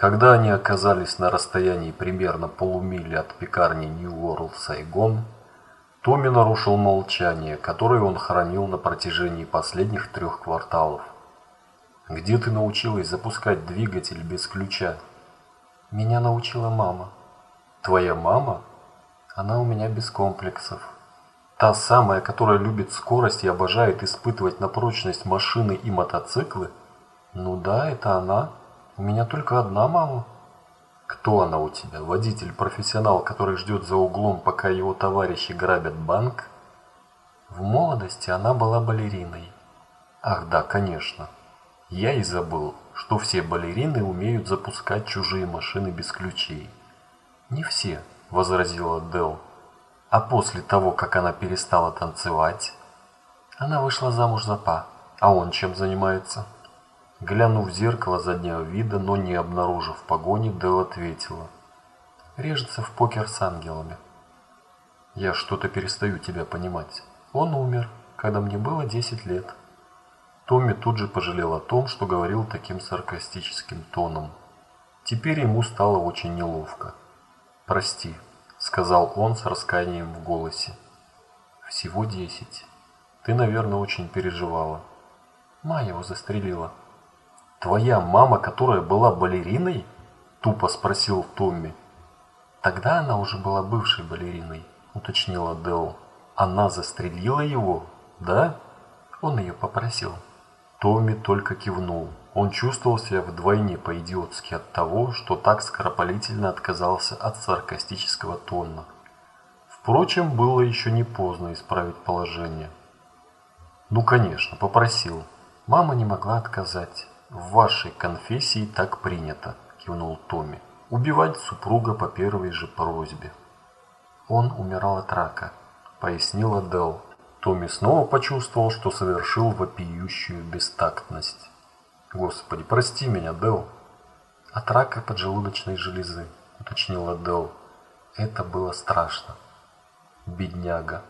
Когда они оказались на расстоянии примерно полумили от пекарни New World Сайгон, Томми нарушил молчание, которое он хранил на протяжении последних трех кварталов. «Где ты научилась запускать двигатель без ключа?» «Меня научила мама». «Твоя мама?» «Она у меня без комплексов». «Та самая, которая любит скорость и обожает испытывать на прочность машины и мотоциклы?» «Ну да, это она». У меня только одна мама. Кто она у тебя? Водитель-профессионал, который ждет за углом, пока его товарищи грабят банк? В молодости она была балериной. Ах да, конечно. Я и забыл, что все балерины умеют запускать чужие машины без ключей. Не все, возразила Дел. А после того, как она перестала танцевать? Она вышла замуж за Па. А он чем занимается? Глянув в зеркало заднего вида, но не обнаружив погони, Дел ответила. Режется в покер с ангелами. Я что-то перестаю тебя понимать. Он умер, когда мне было 10 лет. Томми тут же пожалел о том, что говорил таким саркастическим тоном. Теперь ему стало очень неловко. «Прости», — сказал он с раскаянием в голосе. «Всего десять. Ты, наверное, очень переживала». Ма его застрелила. «Твоя мама, которая была балериной?» – тупо спросил Томми. «Тогда она уже была бывшей балериной», – уточнила Дел. «Она застрелила его, да?» Он ее попросил. Томми только кивнул. Он чувствовал себя вдвойне по-идиотски от того, что так скоропалительно отказался от саркастического тона. Впрочем, было еще не поздно исправить положение. «Ну, конечно, попросил. Мама не могла отказать. «В вашей конфессии так принято», – кивнул Томми. «Убивать супруга по первой же просьбе». «Он умирал от рака», – пояснила Дел. Томми снова почувствовал, что совершил вопиющую бестактность. «Господи, прости меня, Дел». «От рака поджелудочной железы», – уточнила Дел. «Это было страшно». «Бедняга».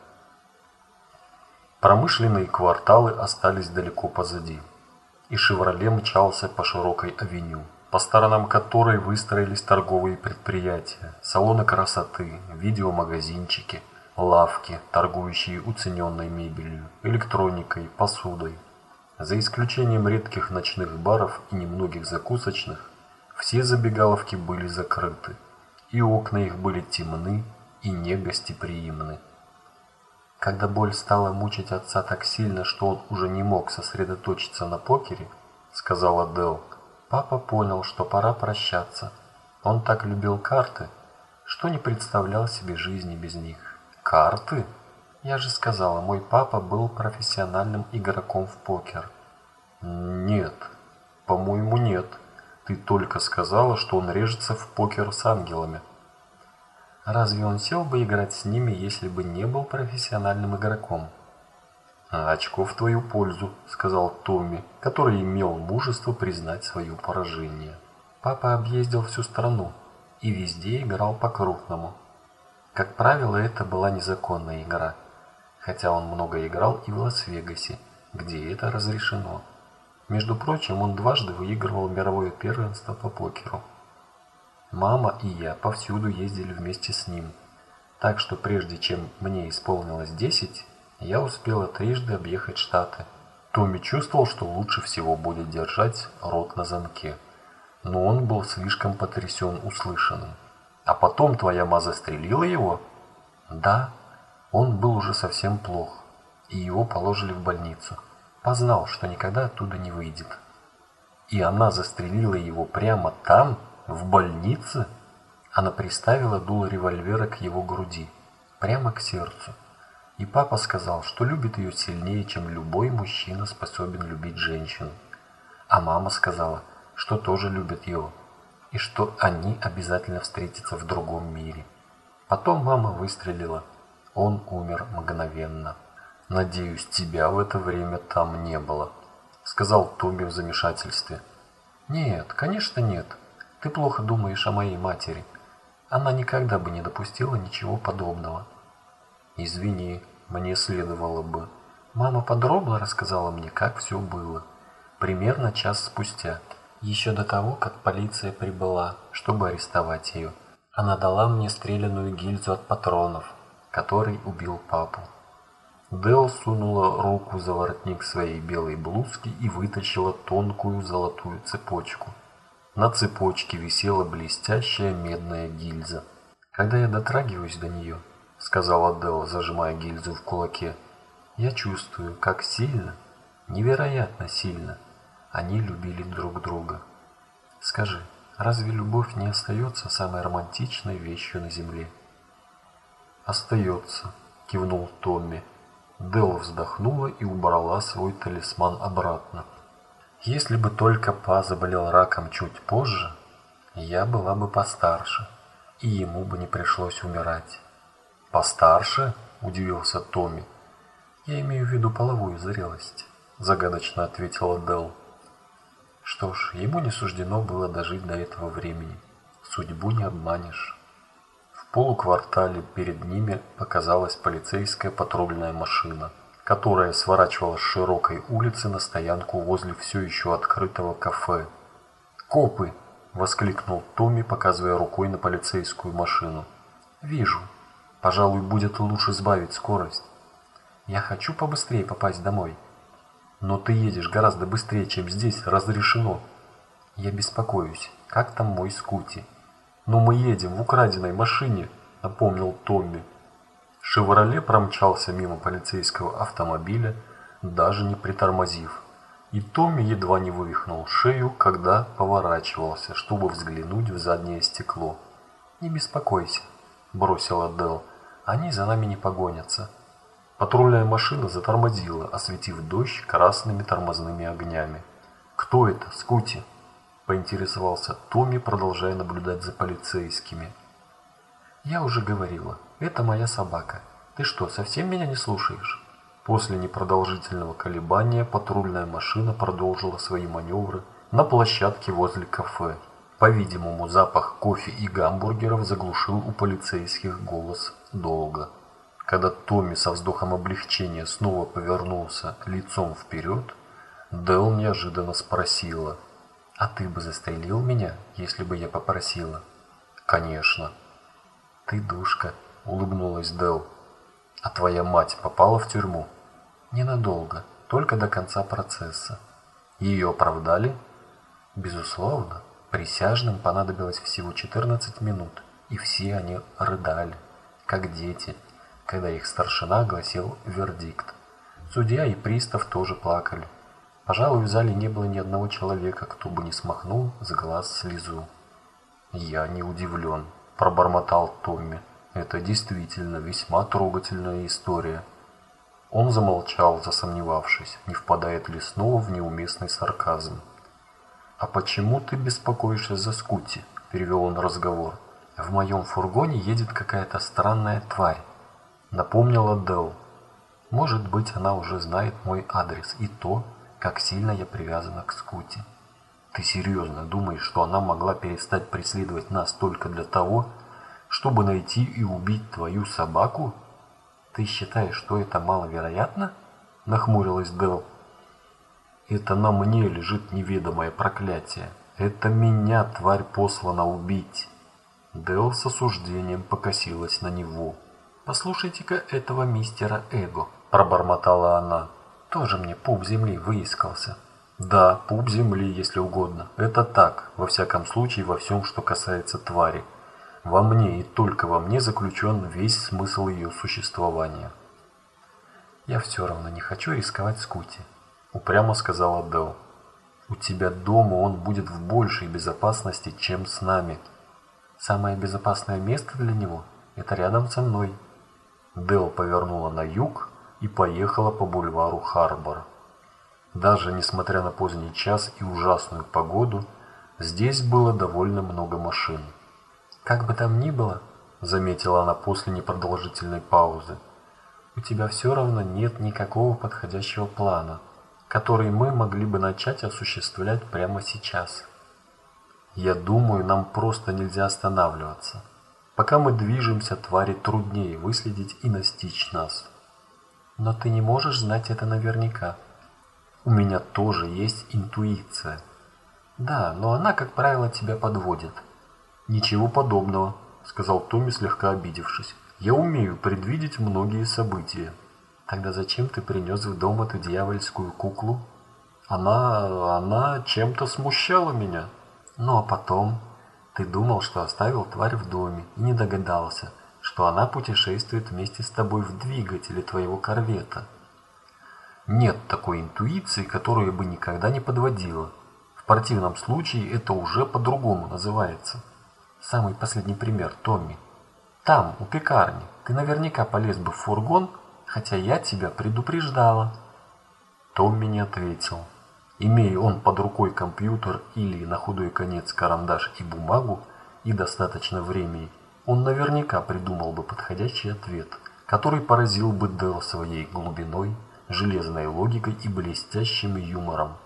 Промышленные кварталы остались далеко позади и «Шевроле» мчался по широкой авеню, по сторонам которой выстроились торговые предприятия, салоны красоты, видеомагазинчики, лавки, торгующие уцененной мебелью, электроникой, посудой. За исключением редких ночных баров и немногих закусочных, все забегаловки были закрыты, и окна их были темны и негостеприимны. Когда боль стала мучить отца так сильно, что он уже не мог сосредоточиться на покере, сказала Дел, папа понял, что пора прощаться. Он так любил карты, что не представлял себе жизни без них. Карты? Я же сказала, мой папа был профессиональным игроком в покер. Нет, по-моему, нет. Ты только сказала, что он режется в покер с ангелами. Разве он сел бы играть с ними, если бы не был профессиональным игроком? «А очко в твою пользу», — сказал Томми, который имел мужество признать свое поражение. Папа объездил всю страну и везде играл по-крупному. Как правило, это была незаконная игра, хотя он много играл и в Лас-Вегасе, где это разрешено. Между прочим, он дважды выигрывал мировое первенство по покеру. Мама и я повсюду ездили вместе с ним. Так что прежде чем мне исполнилось 10, я успела трижды объехать Штаты. Томми чувствовал, что лучше всего будет держать рот на замке. Но он был слишком потрясен услышанным. «А потом твоя ма застрелила его?» «Да, он был уже совсем плох, и его положили в больницу. Познал, что никогда оттуда не выйдет». «И она застрелила его прямо там?» В больнице? Она приставила дуло револьвера к его груди, прямо к сердцу. И папа сказал, что любит ее сильнее, чем любой мужчина способен любить женщину. А мама сказала, что тоже любит его, и что они обязательно встретятся в другом мире. Потом мама выстрелила. Он умер мгновенно. «Надеюсь, тебя в это время там не было», — сказал Томми в замешательстве. «Нет, конечно нет. Ты плохо думаешь о моей матери. Она никогда бы не допустила ничего подобного. Извини, мне следовало бы. Мама подробно рассказала мне, как все было. Примерно час спустя. Еще до того, как полиция прибыла, чтобы арестовать ее, она дала мне стреляную гильзу от патронов, который убил папу. Дел сунула руку за воротник своей белой блузки и вытащила тонкую золотую цепочку. На цепочке висела блестящая медная гильза. Когда я дотрагиваюсь до нее, сказала Дел, зажимая гильзу в кулаке, я чувствую, как сильно, невероятно сильно они любили друг друга. Скажи, разве любовь не остается самой романтичной вещью на земле? Остается, кивнул Томми. Дел вздохнула и убрала свой талисман обратно. Если бы только Па заболел раком чуть позже, я была бы постарше, и ему бы не пришлось умирать. «Постарше?» – удивился Томми. «Я имею в виду половую зрелость», – загадочно ответила Дел. Что ж, ему не суждено было дожить до этого времени. Судьбу не обманешь. В полуквартале перед ними показалась полицейская патрульная машина, которая сворачивала с широкой улицы на стоянку возле все еще открытого кафе. «Копы!» – воскликнул Томми, показывая рукой на полицейскую машину. «Вижу. Пожалуй, будет лучше сбавить скорость. Я хочу побыстрее попасть домой». Но ты едешь гораздо быстрее, чем здесь разрешено. Я беспокоюсь. Как там мой скути? Но мы едем в украденной машине, напомнил Томми. «Шевроле» промчался мимо полицейского автомобиля, даже не притормозив. И Томми едва не вывихнул шею, когда поворачивался, чтобы взглянуть в заднее стекло. «Не беспокойся», – бросила Дел. «Они за нами не погонятся». Патрульная машина затормозила, осветив дождь красными тормозными огнями. «Кто это, Скути?» – поинтересовался Томми, продолжая наблюдать за полицейскими. «Я уже говорила, это моя собака. Ты что, совсем меня не слушаешь?» После непродолжительного колебания патрульная машина продолжила свои маневры на площадке возле кафе. По-видимому, запах кофе и гамбургеров заглушил у полицейских голос долго. Когда Томми со вздохом облегчения снова повернулся лицом вперед, Дэл неожиданно спросила. «А ты бы застрелил меня, если бы я попросила?» «Конечно». «Ты душка», — улыбнулась Дэл. «А твоя мать попала в тюрьму?» «Ненадолго, только до конца процесса». «Ее оправдали?» «Безусловно. Присяжным понадобилось всего 14 минут, и все они рыдали, как дети» когда их старшина огласил вердикт. Судья и пристав тоже плакали. Пожалуй, в зале не было ни одного человека, кто бы не смахнул с глаз слезу. «Я не удивлен», – пробормотал Томми. «Это действительно весьма трогательная история». Он замолчал, засомневавшись, не впадает ли снова в неуместный сарказм. «А почему ты беспокоишься за Скути?» – перевел он разговор. «В моем фургоне едет какая-то странная тварь напомнила Дел. Может быть, она уже знает мой адрес и то, как сильно я привязана к Скути. Ты серьезно думаешь, что она могла перестать преследовать нас только для того, чтобы найти и убить твою собаку? Ты считаешь, что это маловероятно? Нахмурилась Дел. Это на мне лежит неведомое проклятие. Это меня тварь послана убить. Дел с осуждением покосилась на него. «Послушайте-ка этого мистера Эго», – пробормотала она. «Тоже мне пуп земли выискался». «Да, пуп земли, если угодно. Это так, во всяком случае, во всем, что касается твари. Во мне и только во мне заключен весь смысл ее существования». «Я все равно не хочу рисковать Скути», – упрямо сказала Дел. «У тебя дома он будет в большей безопасности, чем с нами». «Самое безопасное место для него – это рядом со мной», Дел повернула на юг и поехала по бульвару Харбор. Даже несмотря на поздний час и ужасную погоду, здесь было довольно много машин. «Как бы там ни было», — заметила она после непродолжительной паузы, «у тебя все равно нет никакого подходящего плана, который мы могли бы начать осуществлять прямо сейчас». «Я думаю, нам просто нельзя останавливаться», Пока мы движемся, твари труднее выследить и настичь нас. Но ты не можешь знать это наверняка. У меня тоже есть интуиция. Да, но она, как правило, тебя подводит. Ничего подобного, сказал Томми, слегка обидевшись. Я умею предвидеть многие события. Тогда зачем ты принес в дом эту дьявольскую куклу? Она... она чем-то смущала меня. Ну а потом... Ты думал, что оставил тварь в доме и не догадался, что она путешествует вместе с тобой в двигателе твоего корвета. Нет такой интуиции, которая бы никогда не подводила. В противном случае это уже по-другому называется. Самый последний пример, Томми. Там, у пекарни, ты наверняка полез бы в фургон, хотя я тебя предупреждала. Томми не ответил. Имея он под рукой компьютер или на худой конец карандаш и бумагу, и достаточно времени, он наверняка придумал бы подходящий ответ, который поразил бы Дэл своей глубиной, железной логикой и блестящим юмором.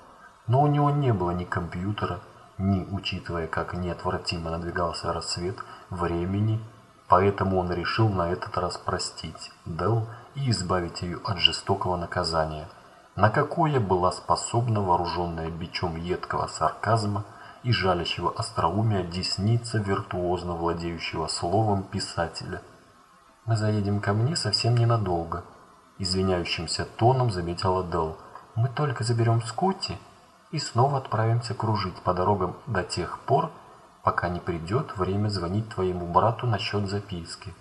Но у него не было ни компьютера, ни, учитывая, как неотвратимо надвигался рассвет, времени, поэтому он решил на этот раз простить Дэл и избавить ее от жестокого наказания, на какое была способна вооруженная бичом едкого сарказма и жалящего остроумия десница виртуозно владеющего словом писателя. «Мы заедем ко мне совсем ненадолго», — извиняющимся тоном заметила Дэл. «Мы только заберем Скотти и снова отправимся кружить по дорогам до тех пор, пока не придет время звонить твоему брату насчет записки».